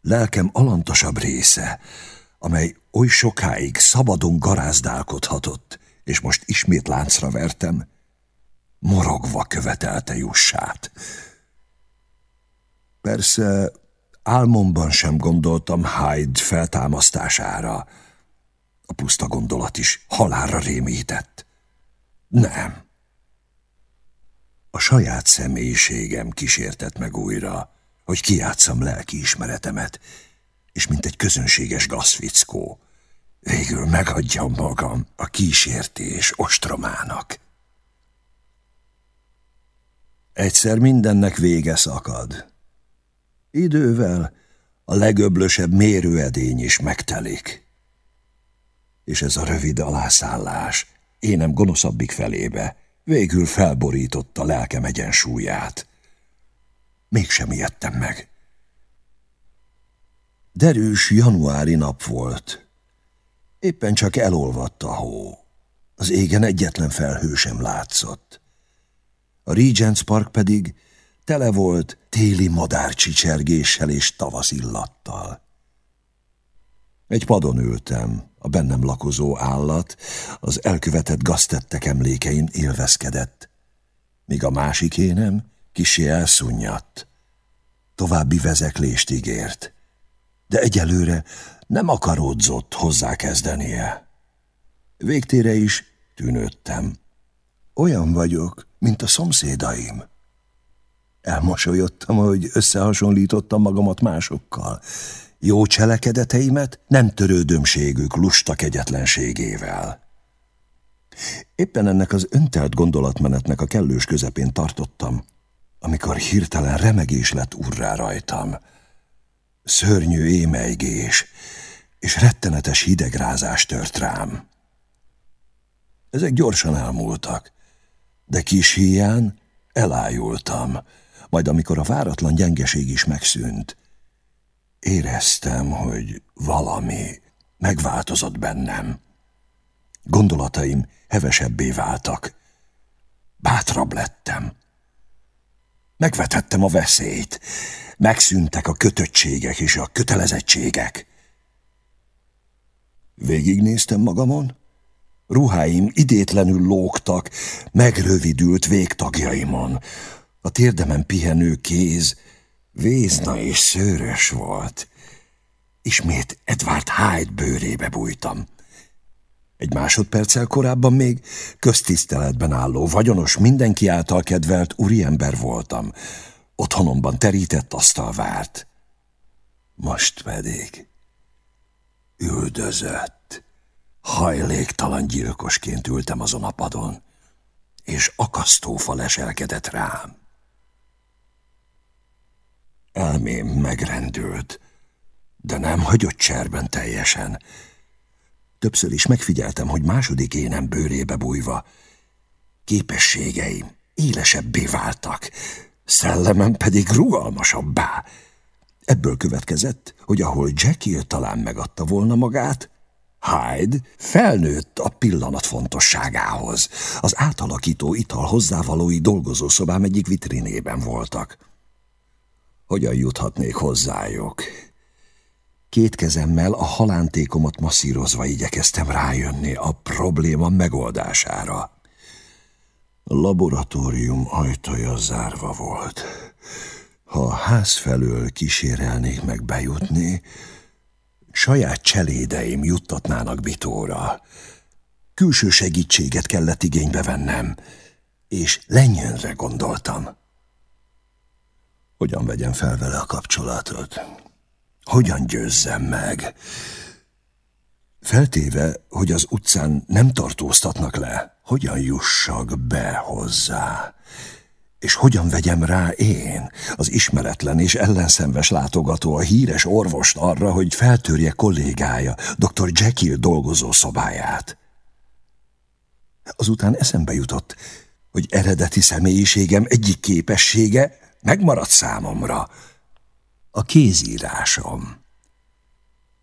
lelkem alantasabb része, amely oly sokáig szabadon garázdálkodhatott, és most ismét láncra vertem, morogva követelte jussát. Persze álmomban sem gondoltam Hyde feltámasztására. A puszta gondolat is halálra rémített. Nem. A saját személyiségem kísértett meg újra, hogy kiátszam lelki ismeretemet, és mint egy közönséges gazfickó, végül megadjam magam a kísértés ostromának. Egyszer mindennek vége szakad. Idővel a legöblösebb mérőedény is megtelik. És ez a rövid alászállás énem gonoszabbik felébe, végül felborította lelkem egyensúlyát. Mégsem ijedtem meg. Derűs januári nap volt. Éppen csak elolvadt a hó. Az égen egyetlen felhő sem látszott. A Regents Park pedig tele volt téli madárcsicsergéssel és tavaszillattal. Egy padon ültem, A bennem lakozó állat az elkövetett gaztettek emlékein élvezkedett, míg a másik énem kisé elszunnyadt. További vezeklést ígért, de egyelőre nem akaródzott hozzákezdenie. Végtére is tűnődtem. Olyan vagyok, mint a szomszédaim. Elmosolyodtam, hogy összehasonlítottam magamat másokkal. Jó cselekedeteimet nem törődömségük lusta kegyetlenségével. Éppen ennek az öntelt gondolatmenetnek a kellős közepén tartottam, amikor hirtelen remegés lett urrá rajtam. Szörnyű émeigés és rettenetes hidegrázás tört rám. Ezek gyorsan elmúltak, de kis híján elájultam, majd amikor a váratlan gyengeség is megszűnt, éreztem, hogy valami megváltozott bennem. Gondolataim hevesebbé váltak. Bátrabb lettem. Megvetettem a veszélyt. Megszűntek a kötöttségek és a kötelezettségek. Végignéztem magamon. Ruháim idétlenül lógtak, megrövidült végtagjaimon. A térdemen pihenő kéz vézna és szőrös volt. Ismét Edward Hyde bőrébe bújtam. Egy másodperccel korábban még köztiszteletben álló, vagyonos, mindenki által kedvelt úriember voltam. Otthonomban terített asztal várt. Most pedig üldözött. Hajléktalan gyilkosként ültem azon a padon, és akasztófa leselkedett rám. Elmém megrendült, de nem hagyott cserben teljesen. Többször is megfigyeltem, hogy második énem bőrébe bújva képességeim élesebbé váltak, szellemem pedig rugalmasabbá. Ebből következett, hogy ahol Jackie talán megadta volna magát, Hyde felnőtt a pillanat fontosságához. Az átalakító ital hozzávalói dolgozószobám egyik vitrinében voltak. Hogyan juthatnék hozzájuk? Két kezemmel a halántékomat masszírozva igyekeztem rájönni a probléma megoldására. A laboratórium ajtaja zárva volt. Ha a ház felől kísérelnék meg bejutni, saját cselédeim juttatnának bitóra. Külső segítséget kellett igénybe vennem, és lenyönre gondoltam. Hogyan vegyem fel vele a kapcsolatot? Hogyan győzzem meg? Feltéve, hogy az utcán nem tartóztatnak le, hogyan jussak be hozzá? És hogyan vegyem rá én, az ismeretlen és ellenszenves látogató, a híres orvost arra, hogy feltörje kollégája, dr. Jekyll dolgozó szobáját? Azután eszembe jutott, hogy eredeti személyiségem egyik képessége megmaradt számomra – a kézírásom.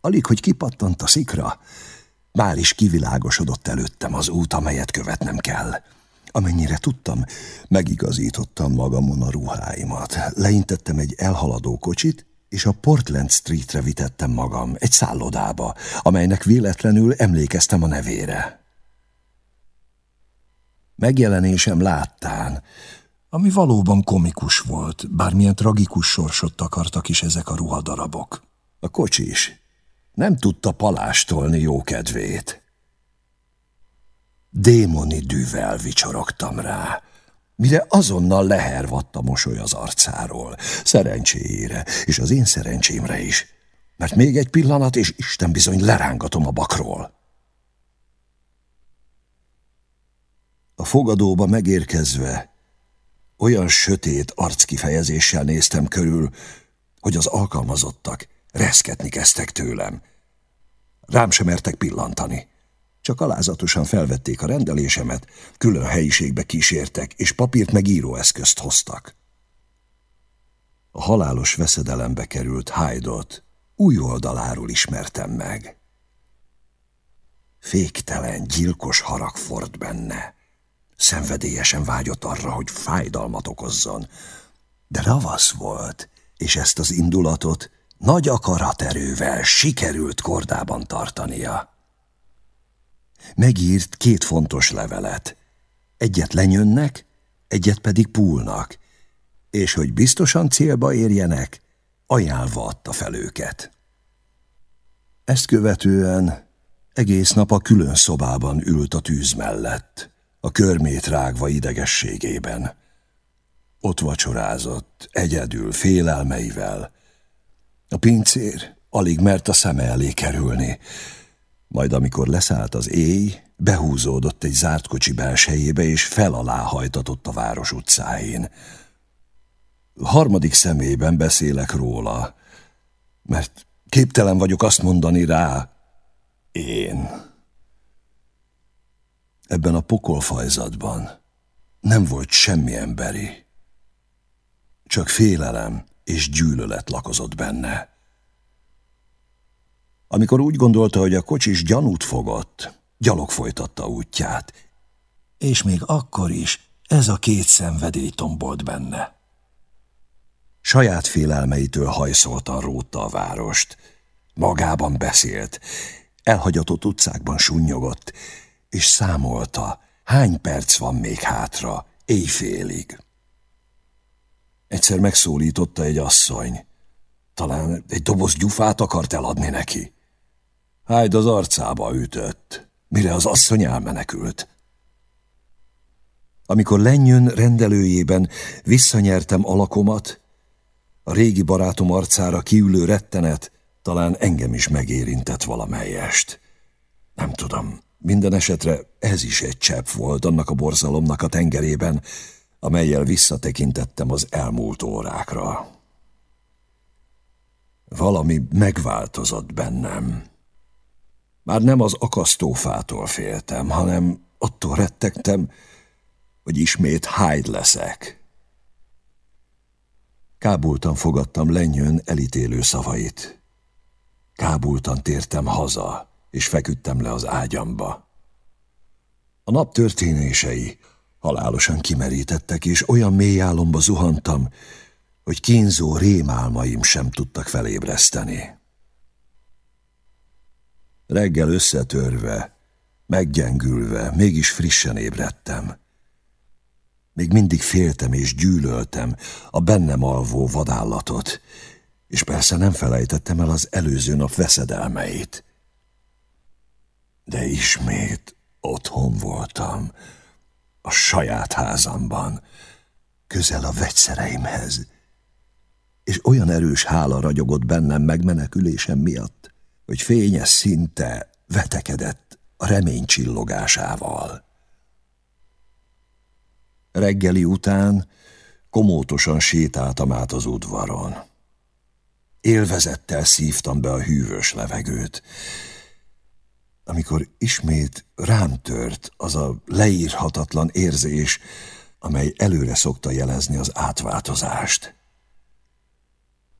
Alig, hogy kipattant a szikra, már is kivilágosodott előttem az út, amelyet követnem kell. Amennyire tudtam, megigazítottam magamon a ruháimat. Leintettem egy elhaladó kocsit, és a Portland Streetre vitettem magam, egy szállodába, amelynek véletlenül emlékeztem a nevére. Megjelenésem láttán, ami valóban komikus volt, bármilyen tragikus sorsot takartak is ezek a ruhadarabok. A kocsis nem tudta palástolni jó kedvét. Démoni dűvel vicsorogtam rá, mire azonnal lehervadt a mosoly az arcáról, szerencséjére, és az én szerencsémre is, mert még egy pillanat, és Isten bizony lerángatom a bakról. A fogadóba megérkezve olyan sötét arckifejezéssel néztem körül, hogy az alkalmazottak reszketni kezdtek tőlem. Rám sem mertek pillantani. Csak alázatosan felvették a rendelésemet, külön helyiségbe kísértek, és papírt meg íróeszközt hoztak. A halálos veszedelembe került Hyde-ot új oldaláról ismertem meg. Féktelen, gyilkos harag ford benne. Szenvedélyesen vágyott arra, hogy fájdalmat okozzon. De ravasz volt, és ezt az indulatot nagy akaraterővel sikerült kordában tartania. Megírt két fontos levelet. Egyet lenyönnek, egyet pedig púlnak, és hogy biztosan célba érjenek, ajánlva adta fel őket. Ezt követően egész nap a külön szobában ült a tűz mellett, a körmét rágva idegességében. Ott vacsorázott, egyedül, félelmeivel. A pincér alig mert a szeme elé kerülni, majd amikor leszállt az éj, behúzódott egy zárt kocsi belsejébe, és fel a város utcáin. Harmadik szemében beszélek róla, mert képtelen vagyok azt mondani rá, én. Ebben a pokolfajzatban nem volt semmi emberi. Csak félelem és gyűlölet lakozott benne. Amikor úgy gondolta, hogy a kocsis gyanút fogott, gyalog folytatta útját. És még akkor is ez a két szenvedély tombolt benne. Saját félelmeitől hajszoltan rótta a várost. Magában beszélt, elhagyatott utcákban sunnyogott, és számolta, hány perc van még hátra, éjfélig. Egyszer megszólította egy asszony. Talán egy doboz gyufát akart eladni neki. Hájd az arcába ütött, mire az asszony elmenekült. Amikor lenyön rendelőjében visszanyertem alakomat, a régi barátom arcára kiülő rettenet talán engem is megérintett valamelyest. Nem tudom, minden esetre ez is egy csepp volt annak a borzalomnak a tengerében, amelyel visszatekintettem az elmúlt órákra. Valami megváltozott bennem. Már nem az akasztófától féltem, hanem attól rettegtem, hogy ismét Hyde leszek. Kábultan fogadtam lenyőn elítélő szavait. Kábultan tértem haza, és feküdtem le az ágyamba. A nap történései halálosan kimerítettek, és olyan mély álomba zuhantam, hogy kínzó rémálmaim sem tudtak felébreszteni. Reggel összetörve, meggyengülve, mégis frissen ébredtem. Még mindig féltem és gyűlöltem a bennem alvó vadállatot, és persze nem felejtettem el az előző nap veszedelmeit. De ismét otthon voltam, a saját házamban, közel a vegyszereimhez, és olyan erős hála ragyogott bennem megmenekülésem miatt, hogy fényes szinte vetekedett a remény csillogásával. Reggeli után komótosan sétáltam át az udvaron. Élvezettel szívtam be a hűvös levegőt, amikor ismét rám tört az a leírhatatlan érzés, amely előre szokta jelezni az átváltozást.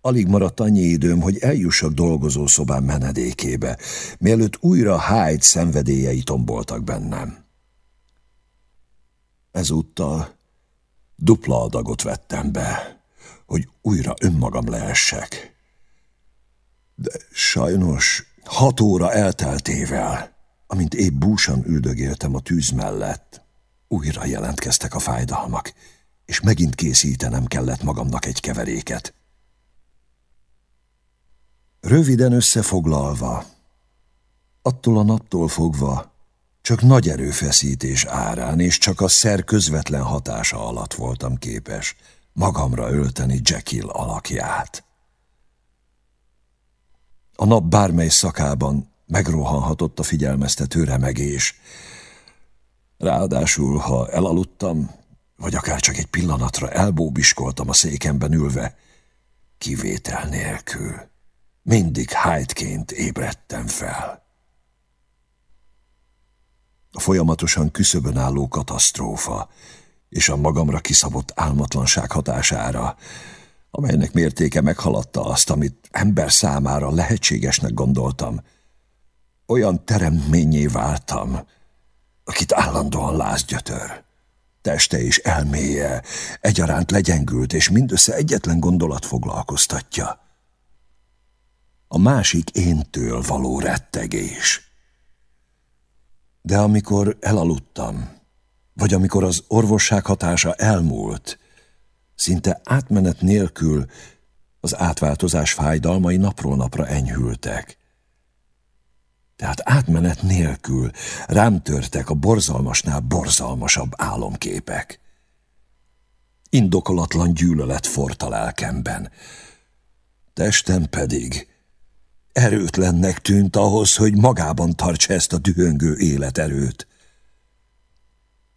Alig maradt annyi időm, hogy eljussak dolgozószobám menedékébe, mielőtt újra Hyde szenvedélyei tomboltak bennem. Ezúttal dupla adagot vettem be, hogy újra önmagam leessek. De sajnos hat óra elteltével, amint épp búsan üldögéltem a tűz mellett, újra jelentkeztek a fájdalmak, és megint készítenem kellett magamnak egy keveréket. Röviden összefoglalva, attól a naptól fogva, csak nagy erőfeszítés árán és csak a szer közvetlen hatása alatt voltam képes magamra ölteni Jekyll alakját. A nap bármely szakában megrohanhatott a figyelmeztető remegés. Ráadásul, ha elaludtam, vagy akár csak egy pillanatra elbóbiskoltam a székemben ülve, kivétel nélkül. Mindig hájtként ébredtem fel. A folyamatosan küszöbön álló katasztrófa és a magamra kiszabott álmatlanság hatására amelynek mértéke meghaladta azt, amit ember számára lehetségesnek gondoltam. Olyan teremtményé váltam, akit állandóan lázgyötör. Teste és elméje egyaránt legyengült, és mindössze egyetlen gondolat foglalkoztatja. A másik éntől való rettegés. De amikor elaludtam, vagy amikor az orvosság hatása elmúlt, szinte átmenet nélkül az átváltozás fájdalmai napról napra enyhültek. Tehát átmenet nélkül rám törtek a borzalmasnál borzalmasabb álomképek. Indokolatlan gyűlölet fort a lelkemben. Testem pedig erőtlennek tűnt ahhoz, hogy magában tartsa ezt a dühöngő életerőt.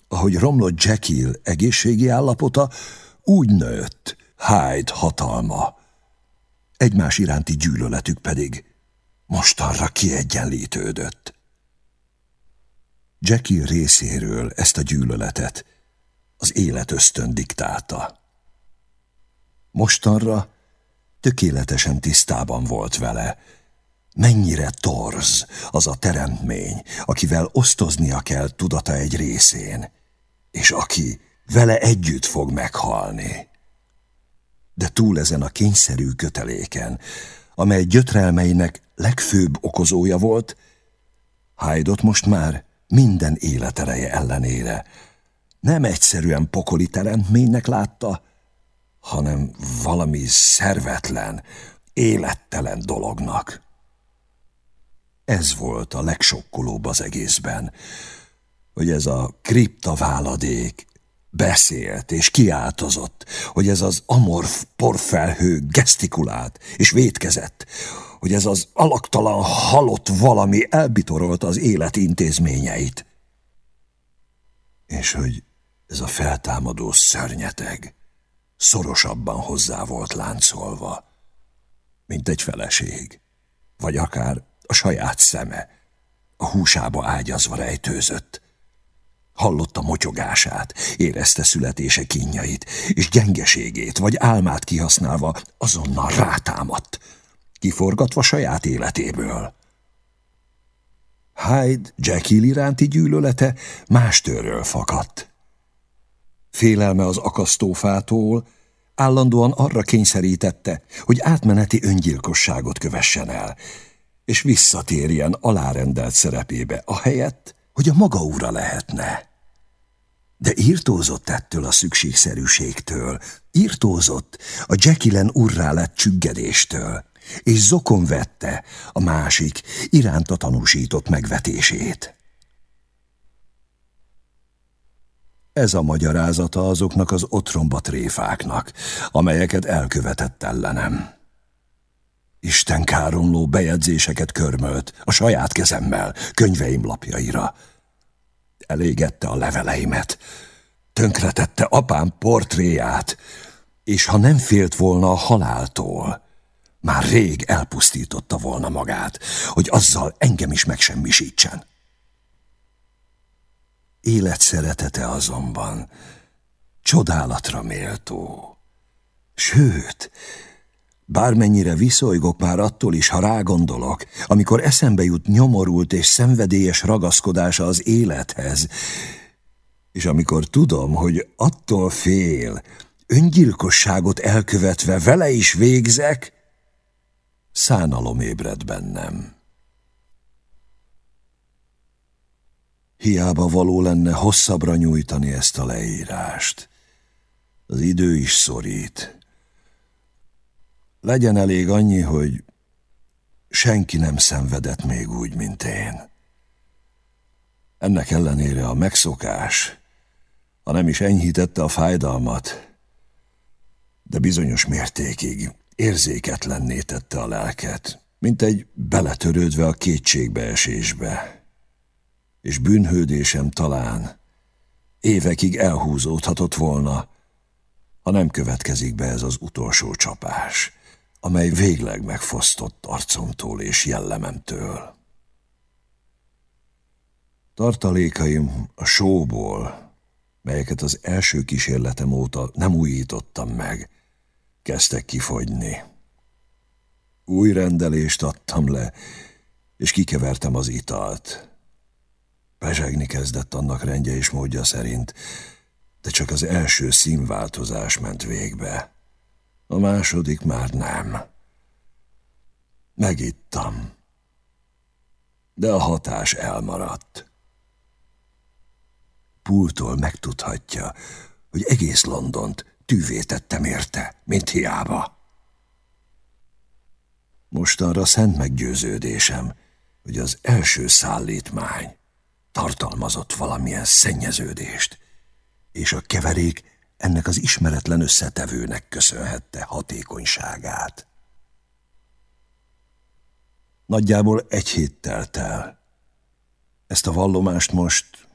Ahogy romlott Jekyll egészségi állapota, úgy nőtt Hyde hatalma. Egymás iránti gyűlöletük pedig mostanra kiegyenlítődött. Jackie részéről ezt a gyűlöletet az élet ösztön diktálta. Mostanra tökéletesen tisztában volt vele, mennyire torz az a teremtmény, akivel osztoznia kell tudata egy részén, és aki vele együtt fog meghalni. De túl ezen a kényszerű köteléken, amely gyötrelmeinek legfőbb okozója volt, Hajdot most már minden életereje ellenére nem egyszerűen pokoli teremtménynek látta, hanem valami szervetlen, élettelen dolognak. Ez volt a legsokkolóbb az egészben, hogy ez a kriptaváladék beszélt és kiáltozott, hogy ez az amorf porfelhő gesztikulált és vétkezett, hogy ez az alaktalan halott valami elbitorolta az élet intézményeit. És hogy ez a feltámadó szörnyeteg szorosabban hozzá volt láncolva, mint egy feleség, vagy akár a saját szeme, a húsába ágyazva rejtőzött. Hallotta motyogását, érezte születése kínjait, és gyengeségét vagy álmát kihasználva azonnal rátámadt, kiforgatva saját életéből. Hyde Jekyll iránti gyűlölete más törről fakadt. Félelme az akasztófától állandóan arra kényszerítette, hogy átmeneti öngyilkosságot kövessen el, és visszatérjen alárendelt szerepébe, ahelyett, hogy a maga ura lehetne. De írtózott ettől a szükségszerűségtől, írtózott a Jackilen urrá lett csüggedéstől, és zokon vette a másik iránta tanúsított megvetését. Ez a magyarázata azoknak az otromba tréfáknak, amelyeket elkövetett ellenem. Isten káromló bejegyzéseket körmölt a saját kezemmel, könyveim lapjaira. Elégette a leveleimet, tönkretette apám portréját, és ha nem félt volna a haláltól, már rég elpusztította volna magát, hogy azzal engem is megsemmisítsen. Élet szeretete azonban csodálatra méltó. Sőt, bármennyire viszolygok már attól is, ha rágondolok, amikor eszembe jut nyomorult és szenvedélyes ragaszkodása az élethez, és amikor tudom, hogy attól fél, öngyilkosságot elkövetve vele is végzek, szánalom ébred bennem. Hiába való lenne hosszabbra nyújtani ezt a leírást. Az idő is szorít. Legyen elég annyi, hogy senki nem szenvedett még úgy, mint én. Ennek ellenére a megszokás, ha nem is enyhítette a fájdalmat, de bizonyos mértékig érzéketlenné tette a lelket, mint egy beletörődve a kétségbeesésbe és bűnhődésem talán évekig elhúzódhatott volna, ha nem következik be ez az utolsó csapás, amely végleg megfosztott arcomtól és jellememtől. Tartalékaim a sóból, melyeket az első kísérletem óta nem újítottam meg, kezdtek kifogyni. Új rendelést adtam le, és kikevertem az italt. Pezsegni kezdett annak rendje és módja szerint, de csak az első színváltozás ment végbe. A második már nem. Megittam. De a hatás elmaradt. pultól megtudhatja, hogy egész Londont tűvé tettem érte, mint hiába. Mostanra szent meggyőződésem, hogy az első szállítmány tartalmazott valamilyen szennyeződést, és a keverék ennek az ismeretlen összetevőnek köszönhette hatékonyságát. Nagyjából egy hét telt el. Ezt a vallomást most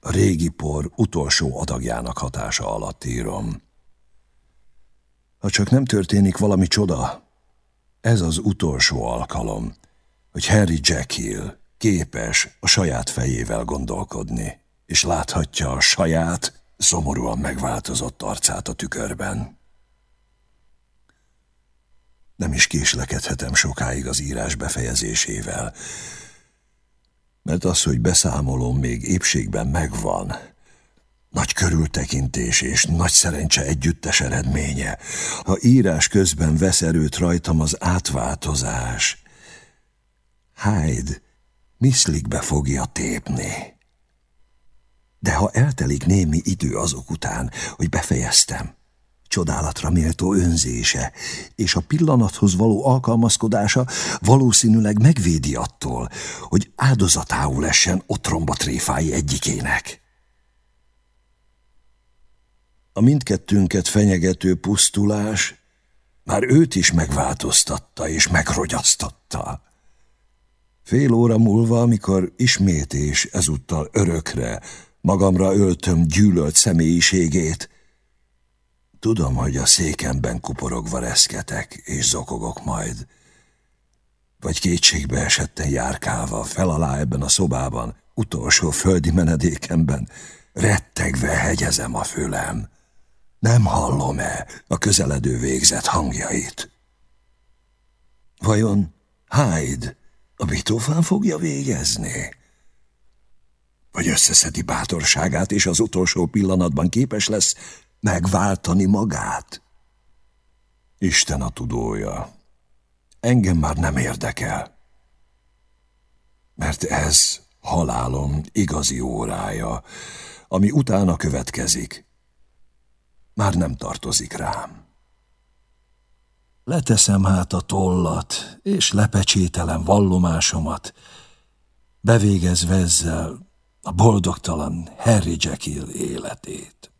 a régi por utolsó adagjának hatása alatt írom. Ha csak nem történik valami csoda, ez az utolsó alkalom, hogy Harry Jekyll képes a saját fejével gondolkodni, és láthatja a saját, szomorúan megváltozott arcát a tükörben. Nem is késlekedhetem sokáig az írás befejezésével, mert az, hogy beszámolom még épségben megvan, nagy körültekintés és nagy szerencse együttes eredménye. Ha írás közben vesz erőt rajtam az átváltozás, Hyde miszlikbe fogja tépni. De ha eltelik némi idő azok után, hogy befejeztem, csodálatra méltó önzése, és a pillanathoz való alkalmazkodása valószínűleg megvédi attól, hogy áldozatául essen otromba tréfái egyikének. A mindkettőnket fenyegető pusztulás már őt is megváltoztatta és megrogyasztotta. Fél óra múlva, amikor ismét és ezúttal örökre magamra öltöm gyűlölt személyiségét, tudom, hogy a székemben kuporogva reszketek és zokogok majd, vagy kétségbe esetten járkálva fel alá ebben a szobában, utolsó földi menedékemben, rettegve hegyezem a fülem. Nem hallom-e a közeledő végzet hangjait? Vajon Hyde a Beethoven fogja végezni? Vagy összeszedi bátorságát, és az utolsó pillanatban képes lesz megváltani magát? Isten a tudója. Engem már nem érdekel. Mert ez halálom igazi órája, ami utána következik már nem tartozik rám. Leteszem hát a tollat, és lepecsételem vallomásomat, bevégezve ezzel a boldogtalan Harry Jekyll életét.